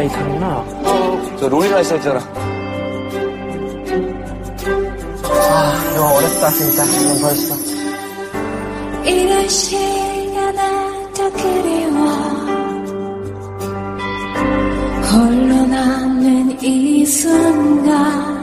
라이터구나. 저 롤이 라이터 했잖아. 아, 이거 어렵다, 진짜. 지금 벌써. 이런 시간아더 그리워. 홀로 남는 이 순간.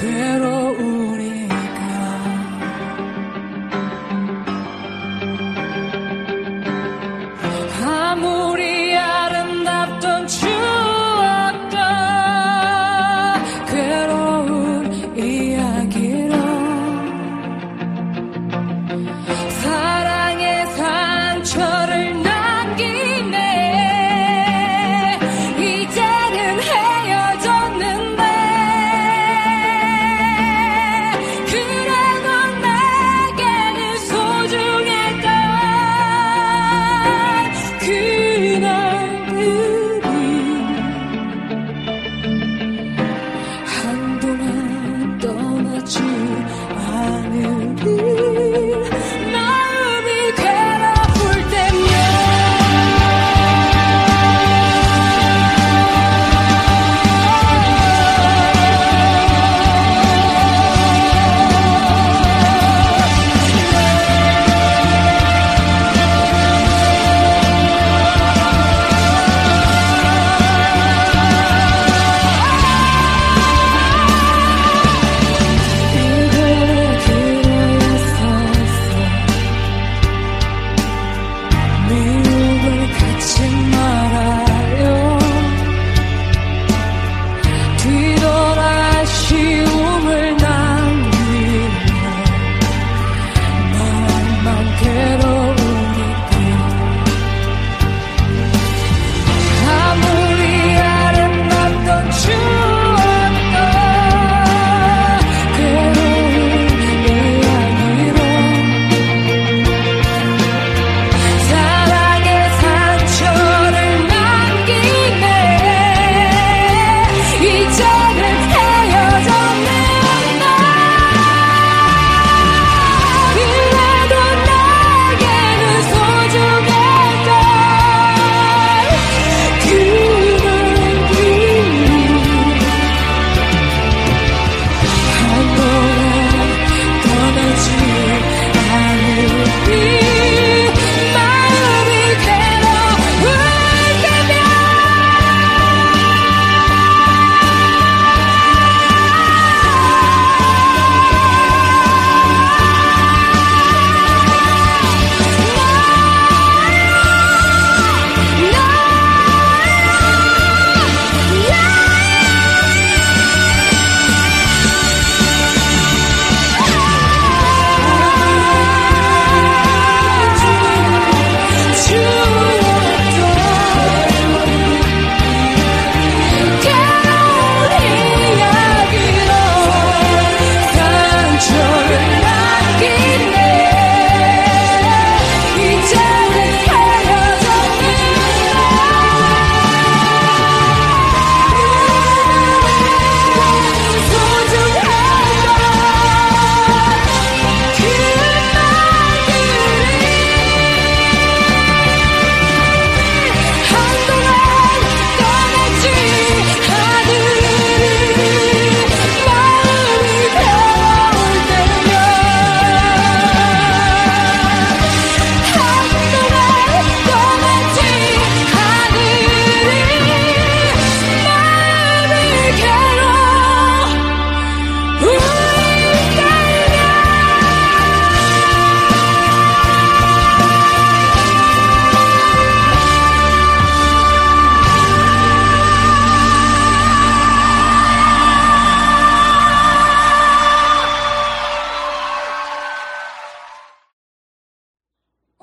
quiero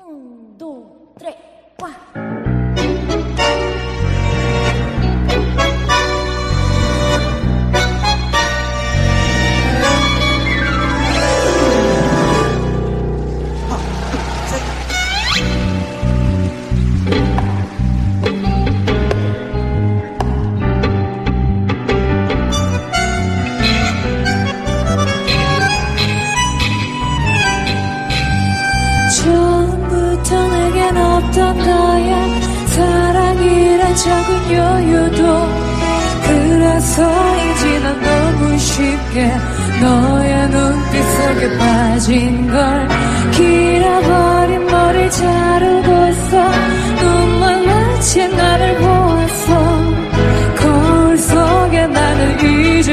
Um, dois, três, quatro.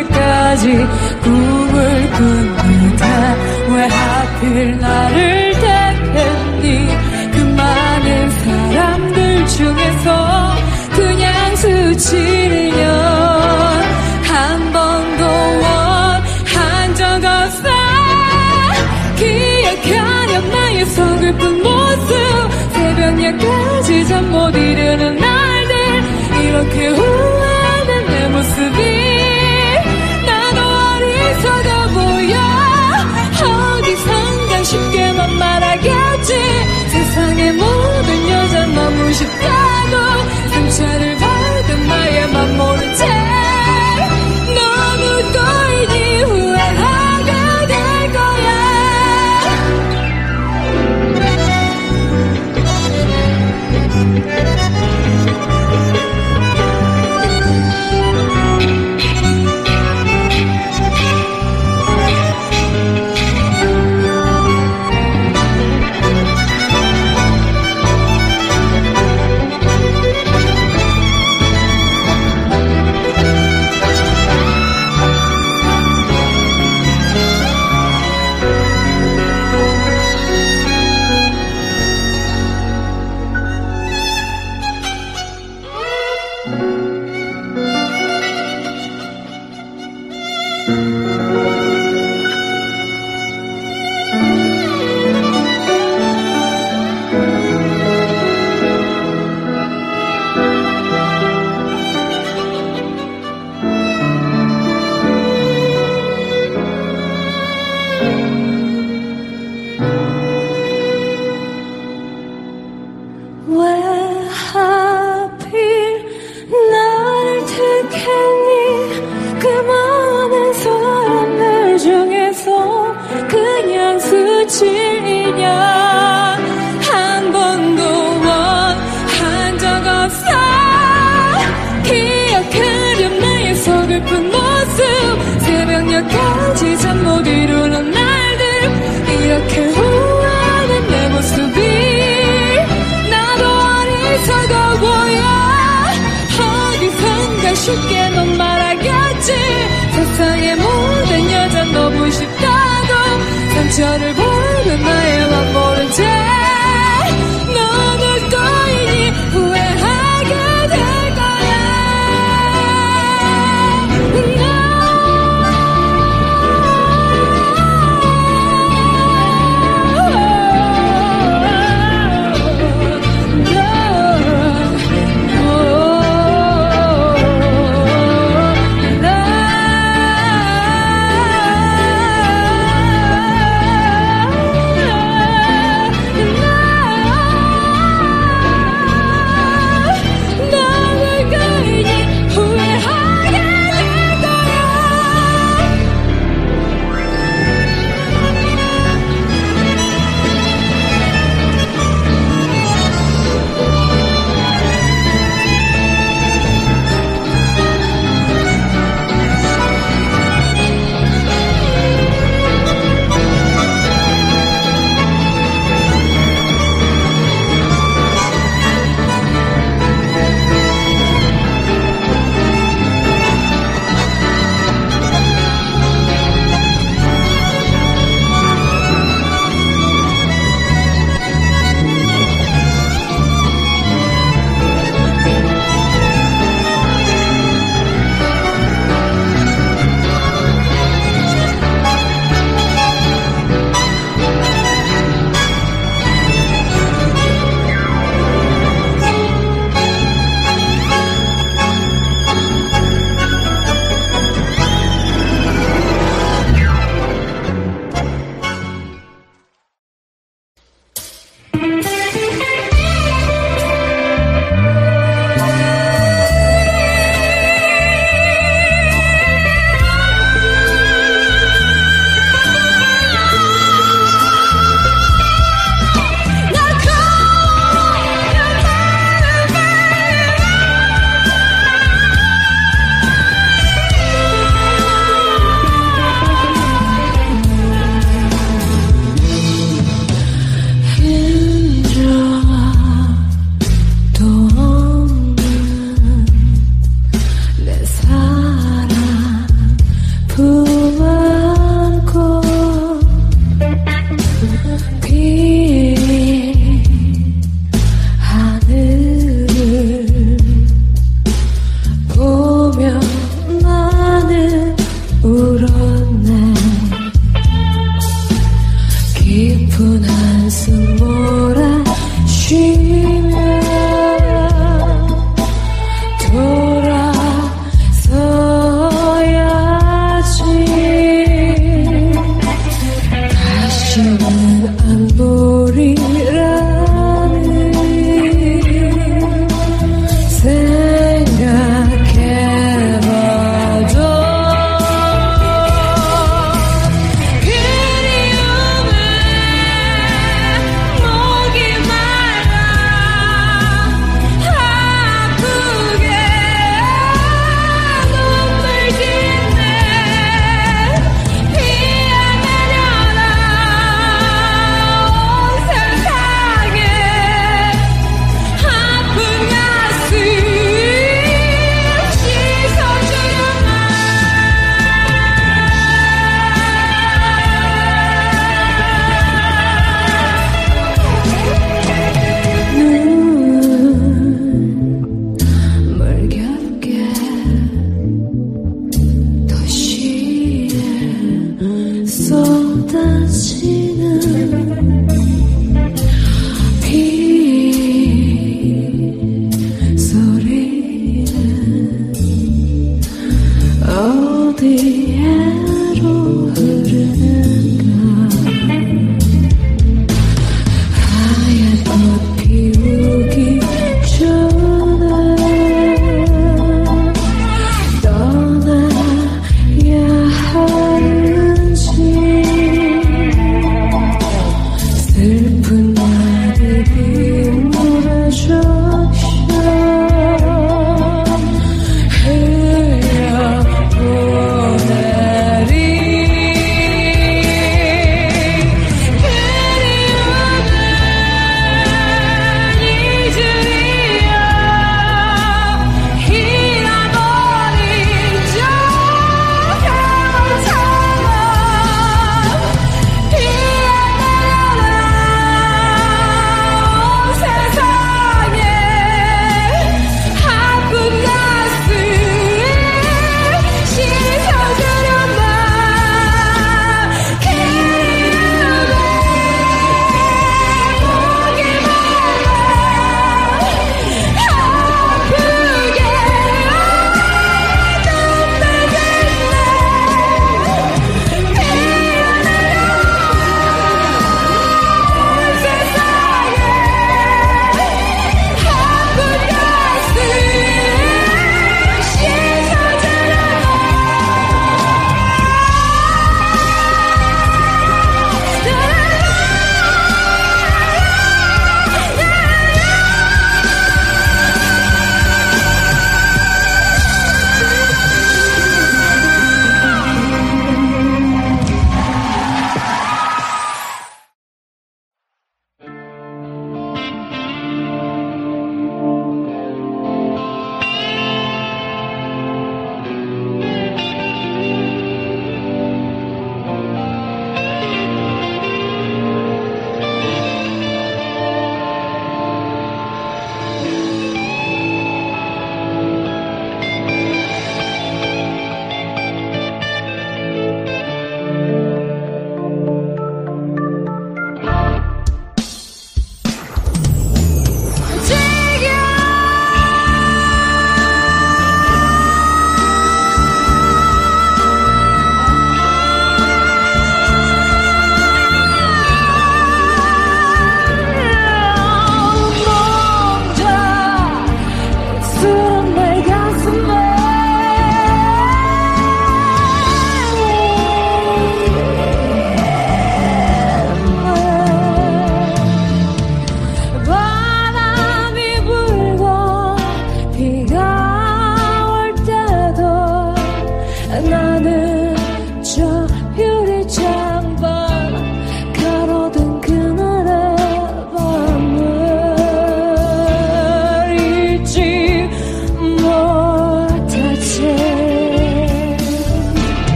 때까지 꿈을 꾸는다. 왜 하필 나를 택했니? 그 많은 사람들 중에서 그냥 스치려면 한 번도 원한 적 없어. 기억하렴 나의 속을 뿐 모습. 새벽녘까지 잠 못 이루는 싶다고 상처를 받은 나의 맘 모르지.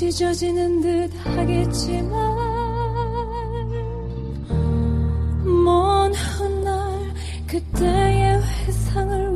찢어지는 듯 하겠지만 먼 훗날 그때의 회상을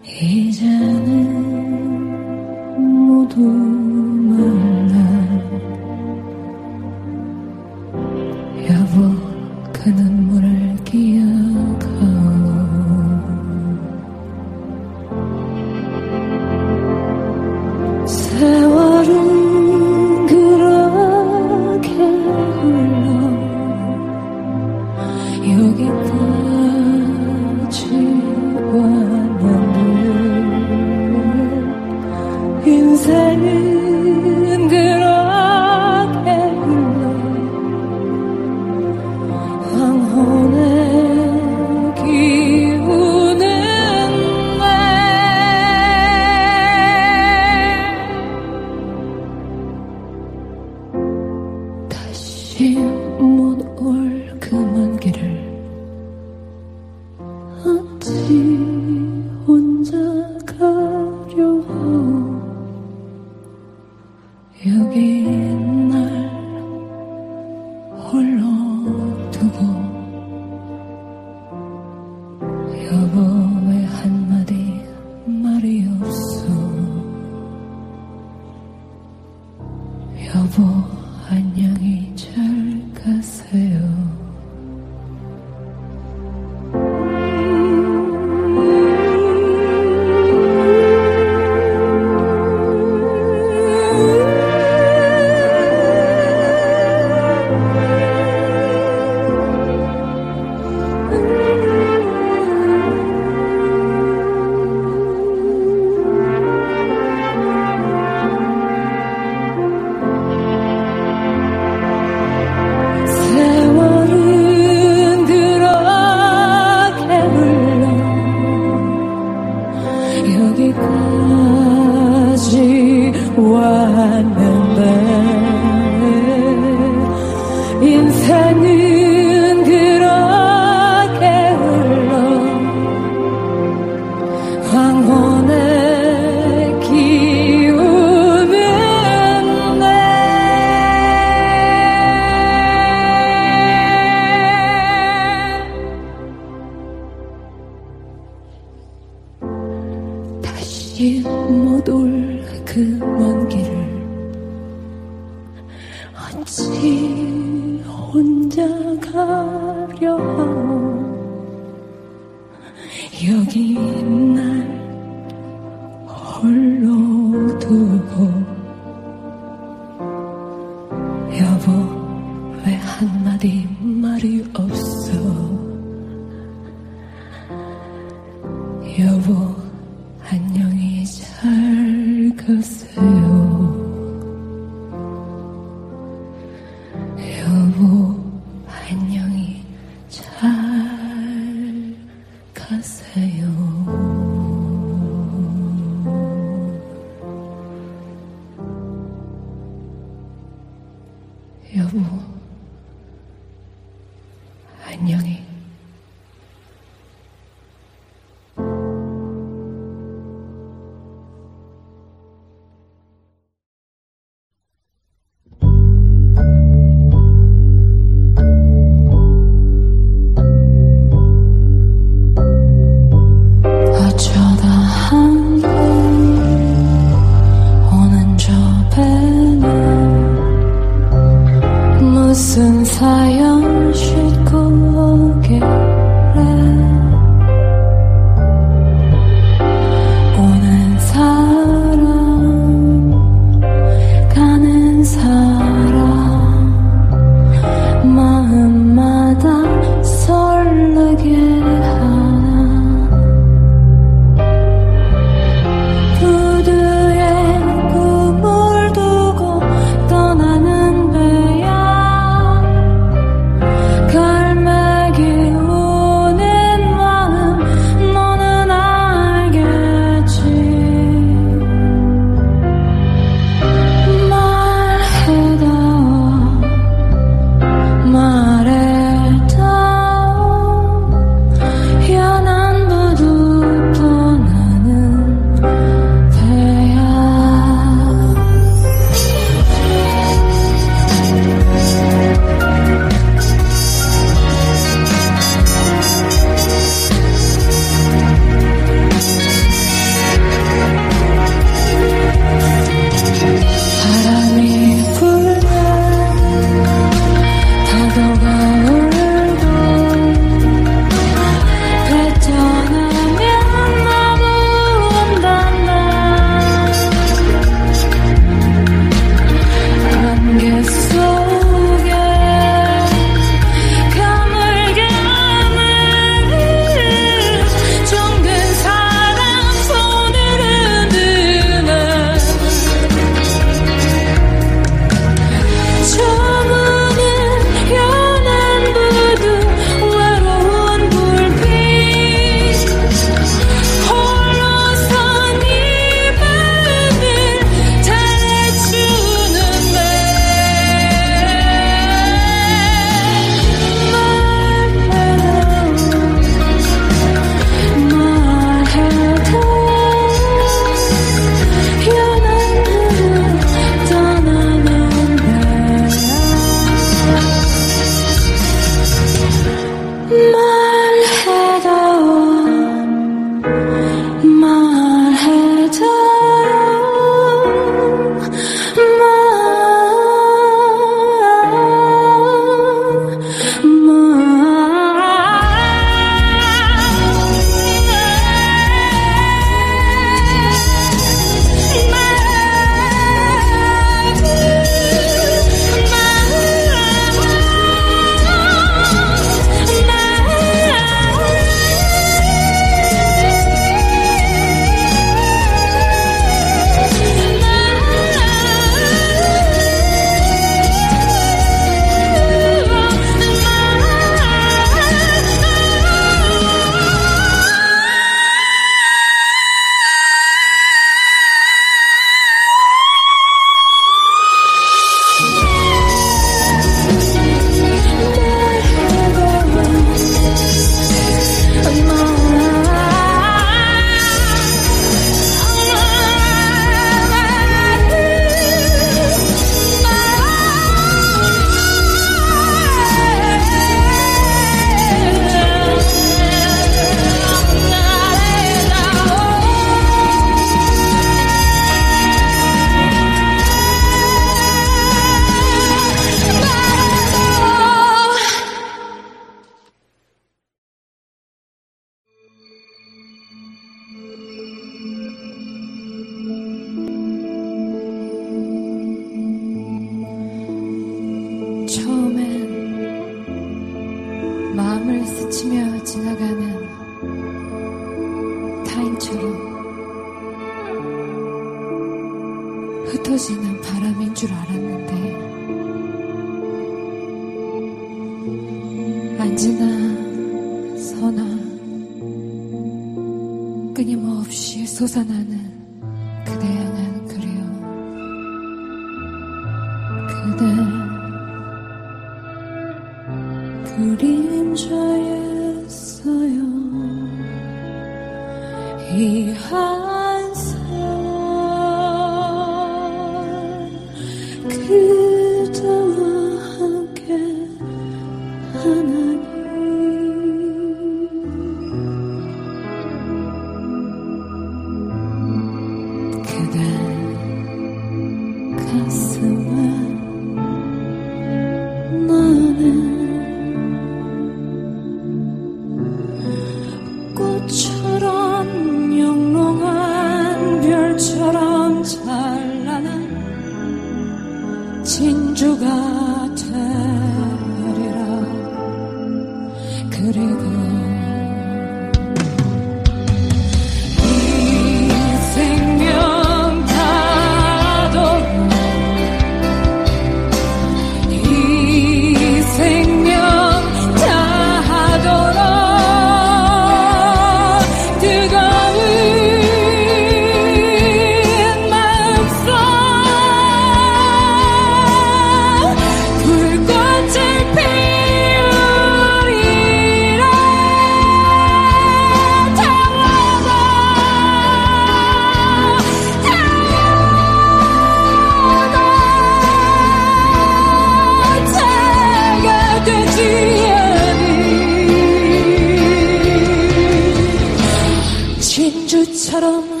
진주처럼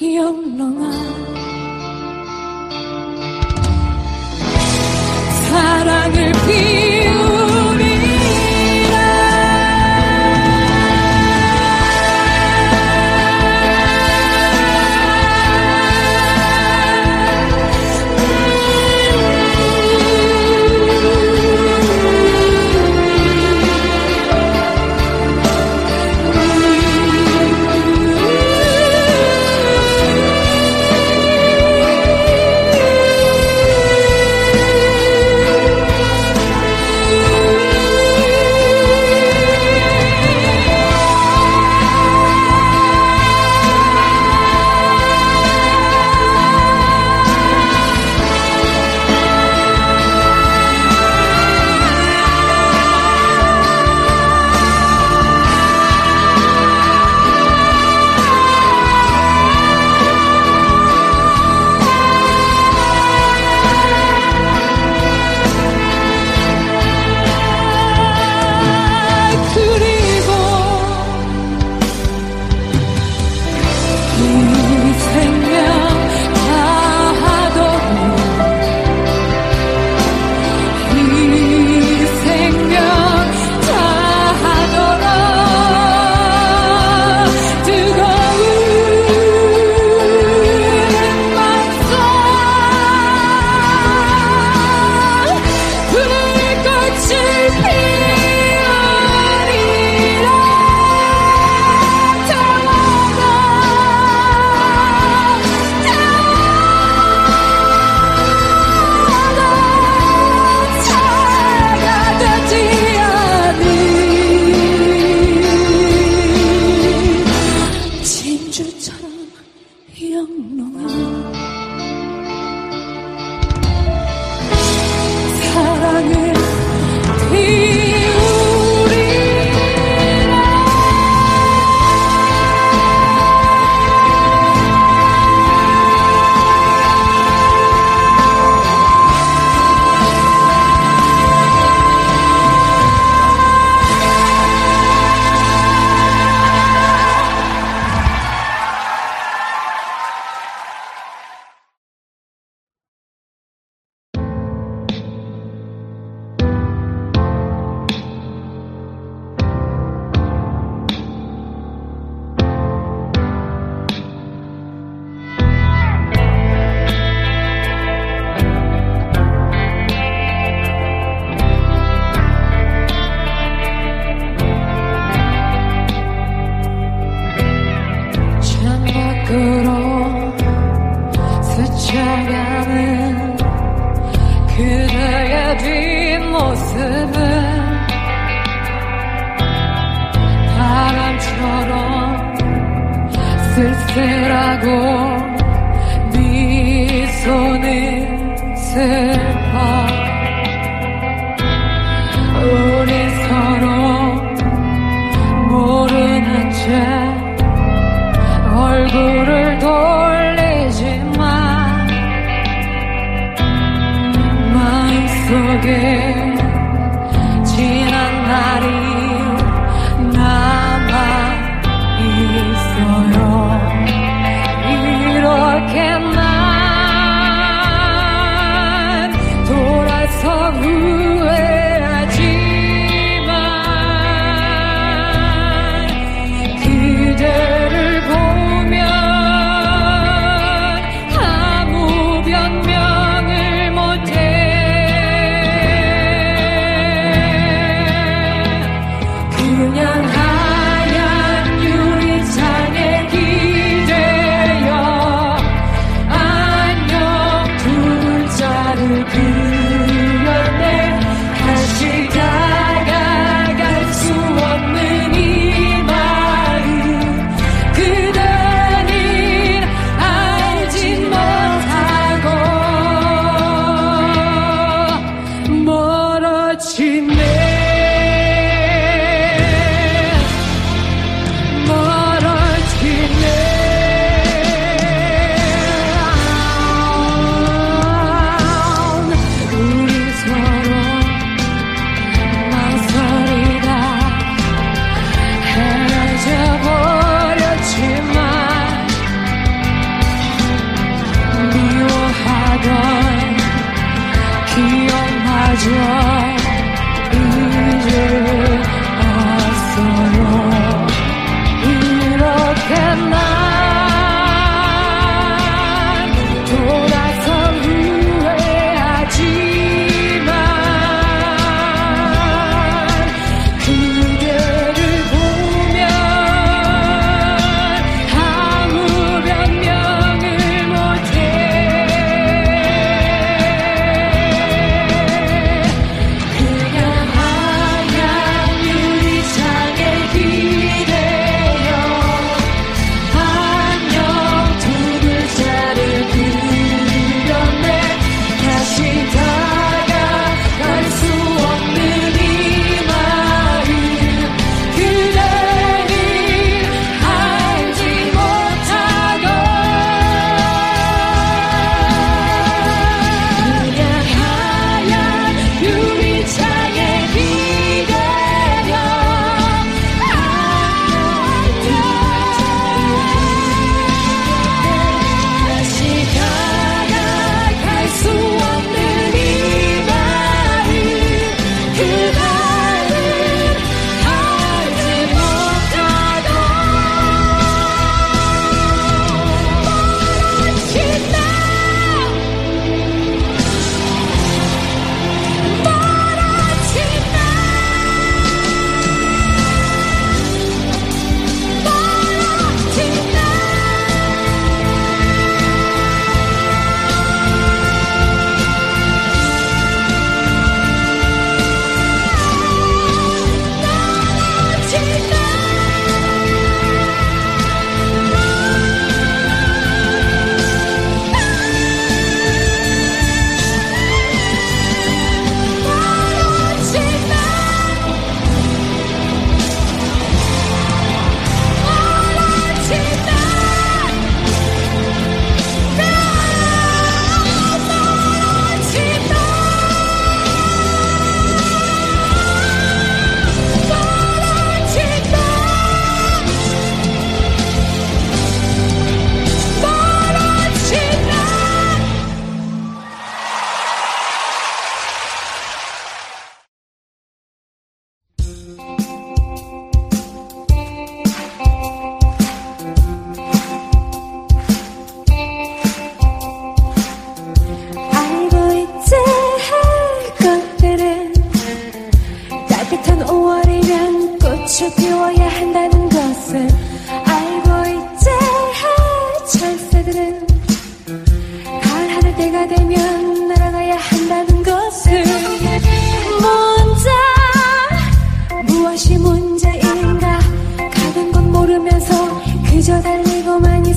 영롱한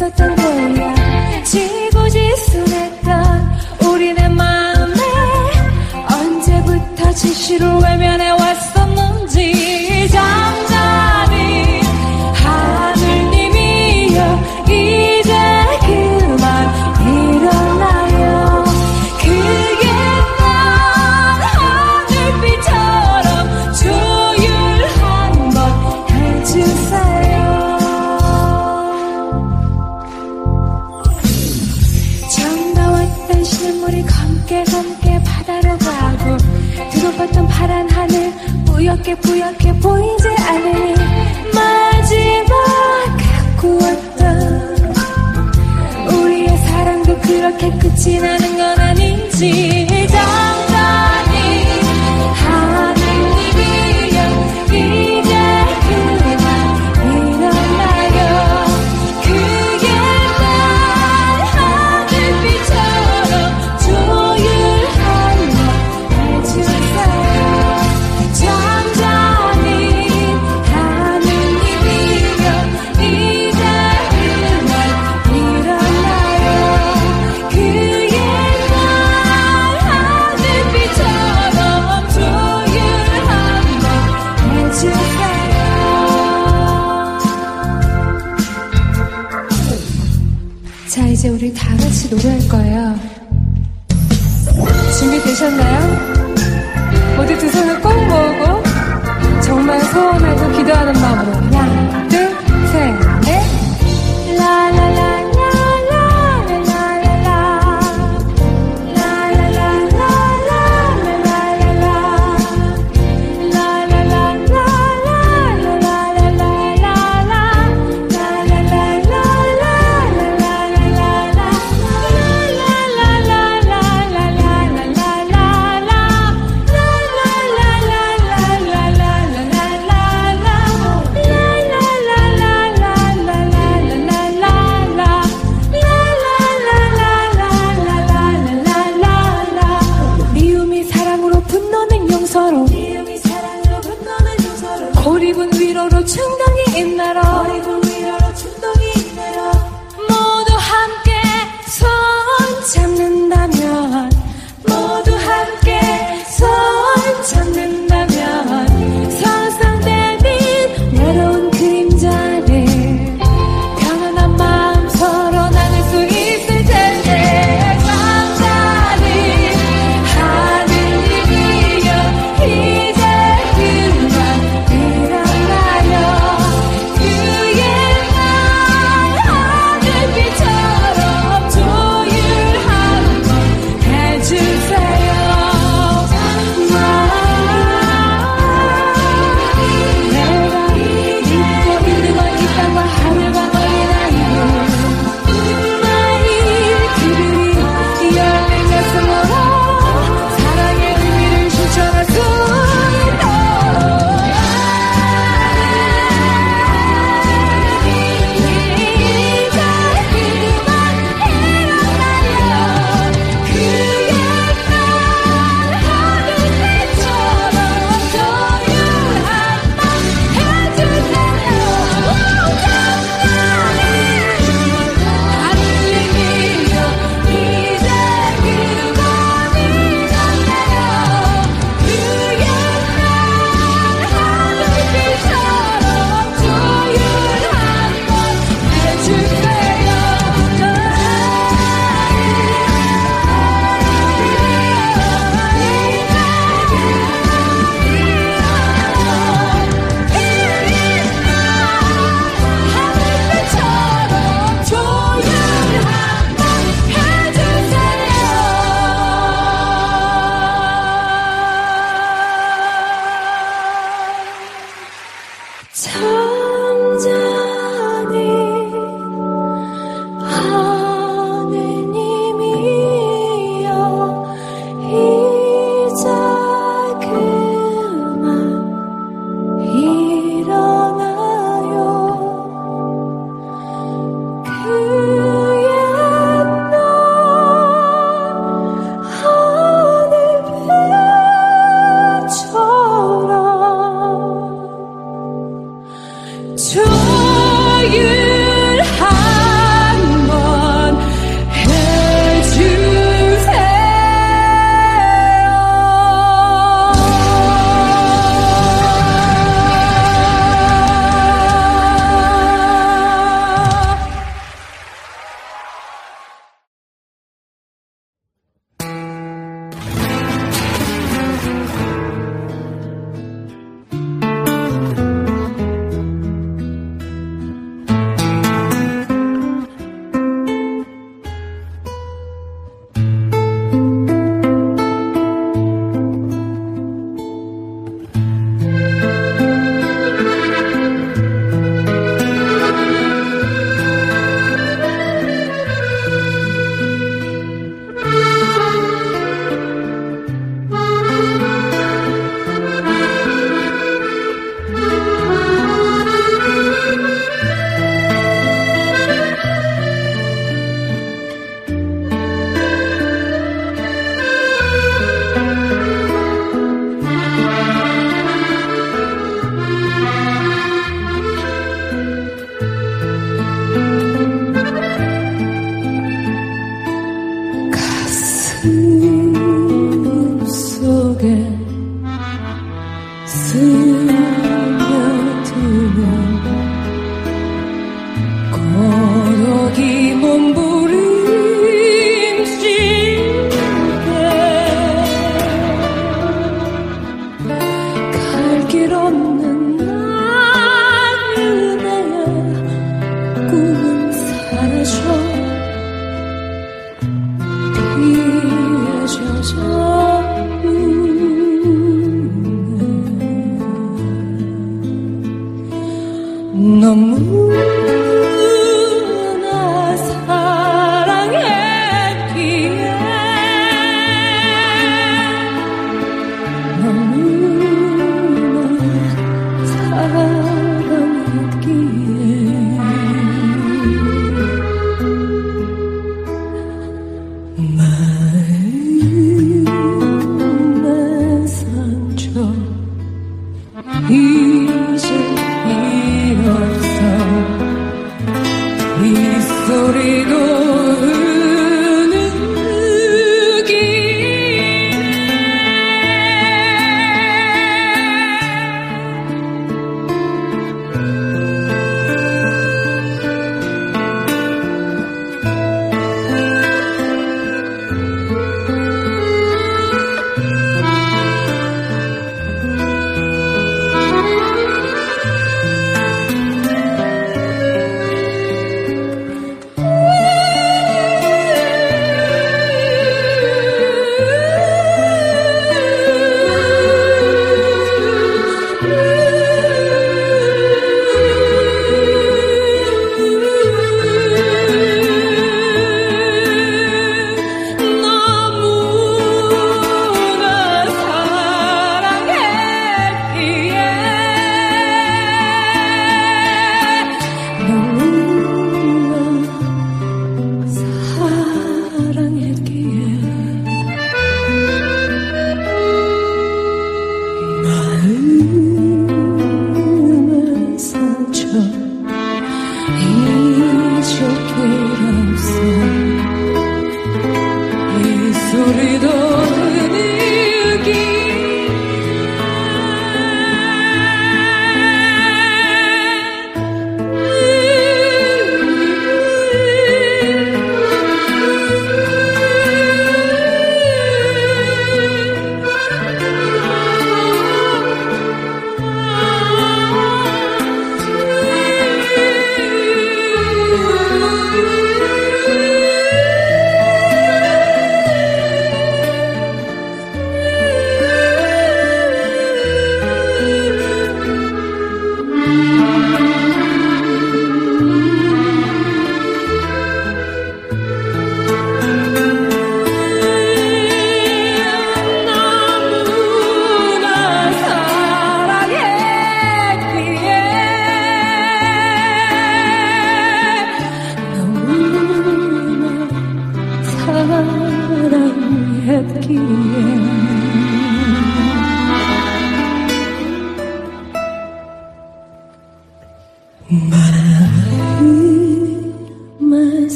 있었던 거야. 지고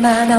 그대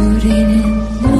우리는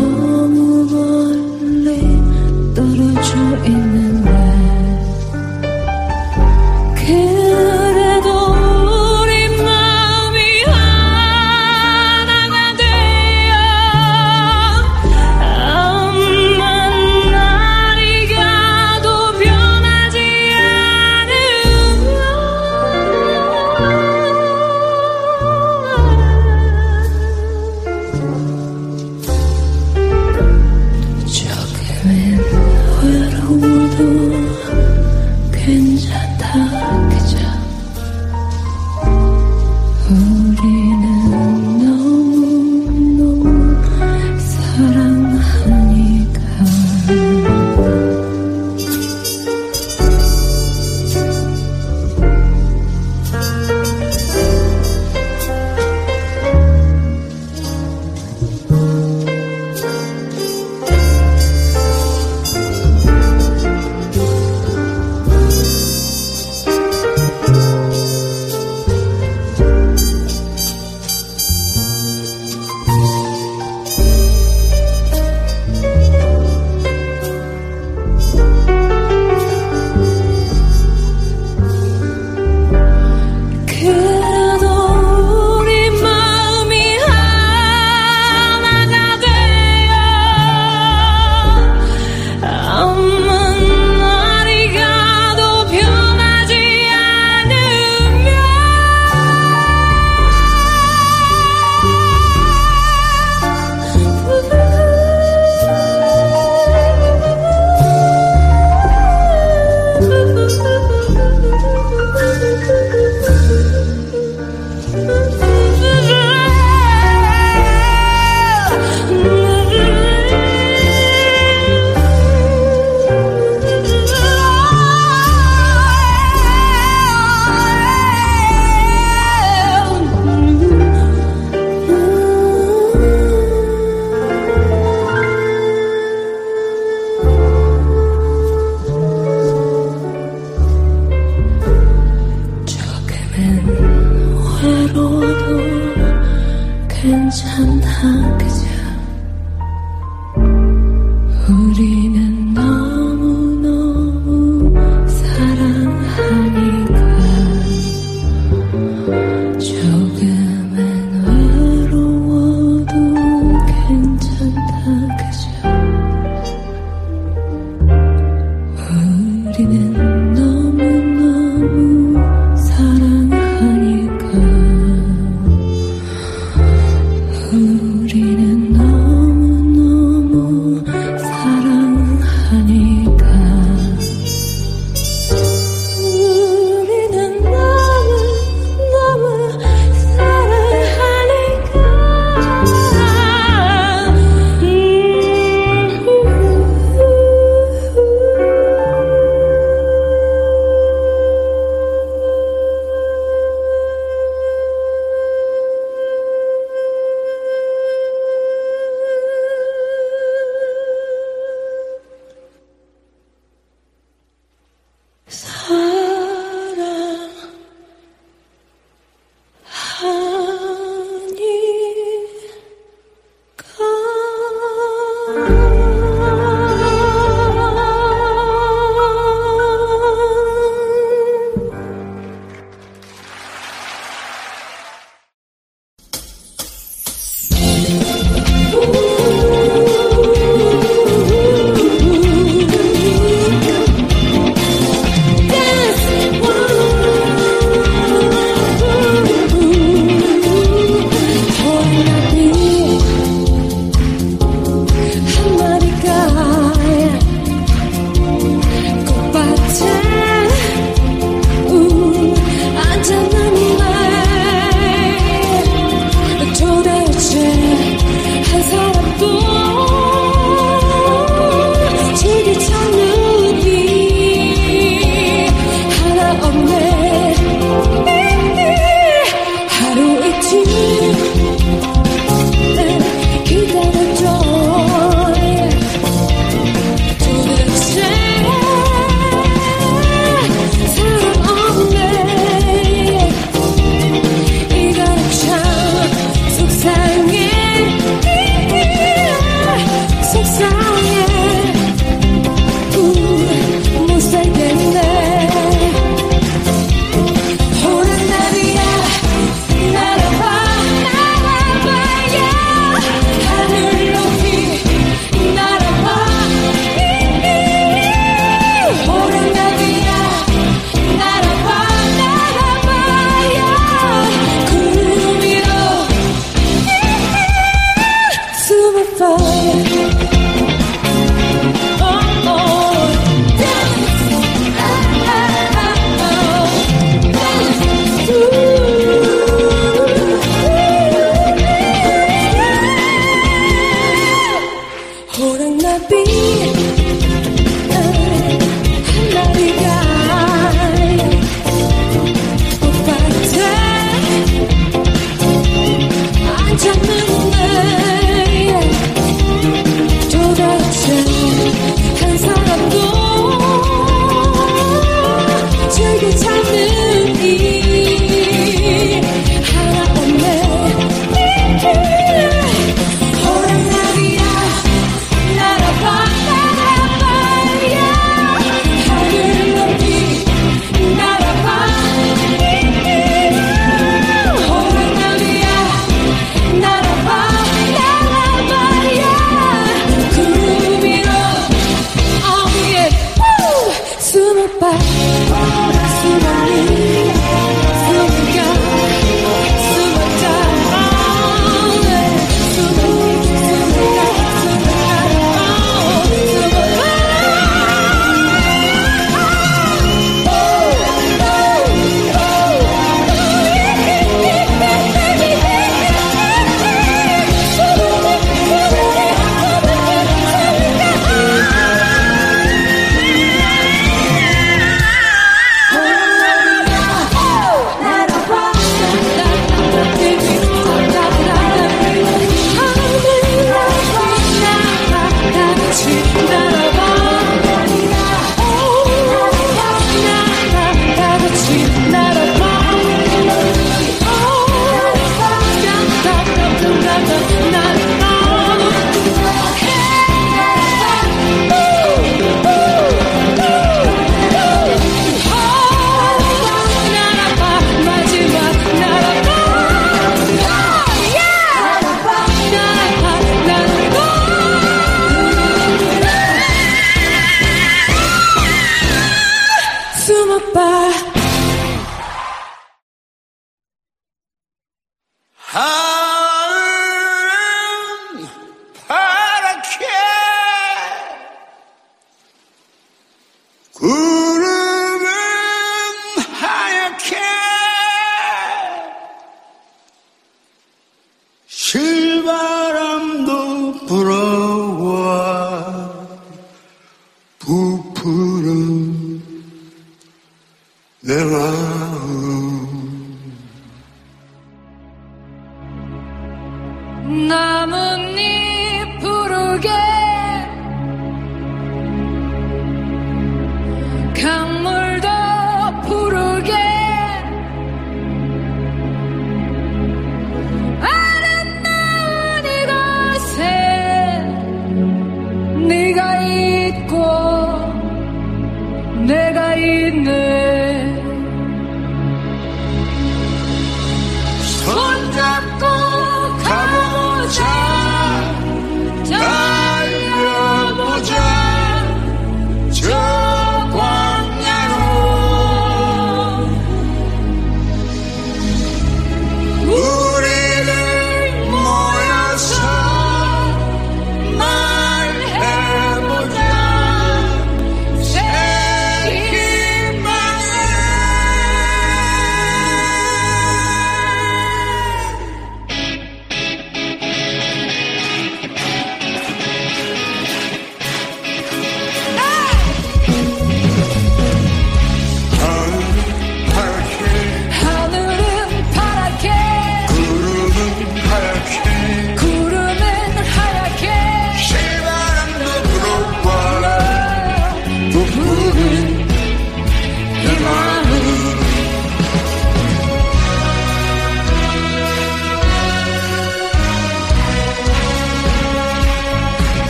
Puro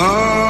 Oh.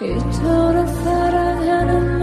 이토록 사랑하는